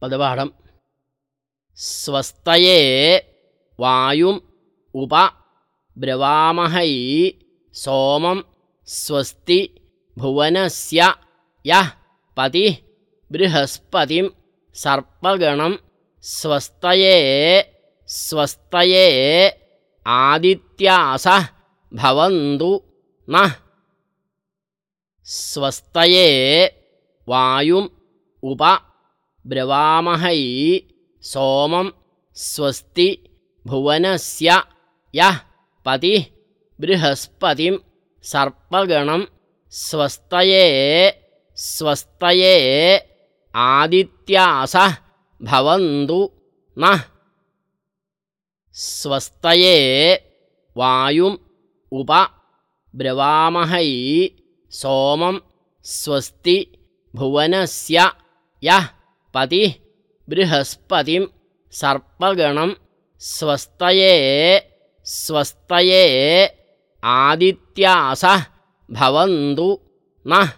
पदपाठम् स्वस्तये वायुम् उप ब्रवामहै सोमं स्वस्ति भुवनस्य यः पतिः बृहस्पतिं सर्पगणं स्वस्तये स्वस्तये आदित्यासः भवन्तु नः। स्वस्तये वायुम् उप ब्रवामहै सोमं स्वस्ति भुवनस्य यः पतिः बृहस्पतिं सर्पगणं स्वस्तये स्वस्तये आदित्यासः भवन्तु नः। स्वस्तये वायुम् उप ब्रवामहै सोमं स्वस्ति भुवनस्य यः पतिः बृहस्पतिं सर्पगणं स्वस्तये स्वस्तये आदित्यासः भवन्तु नः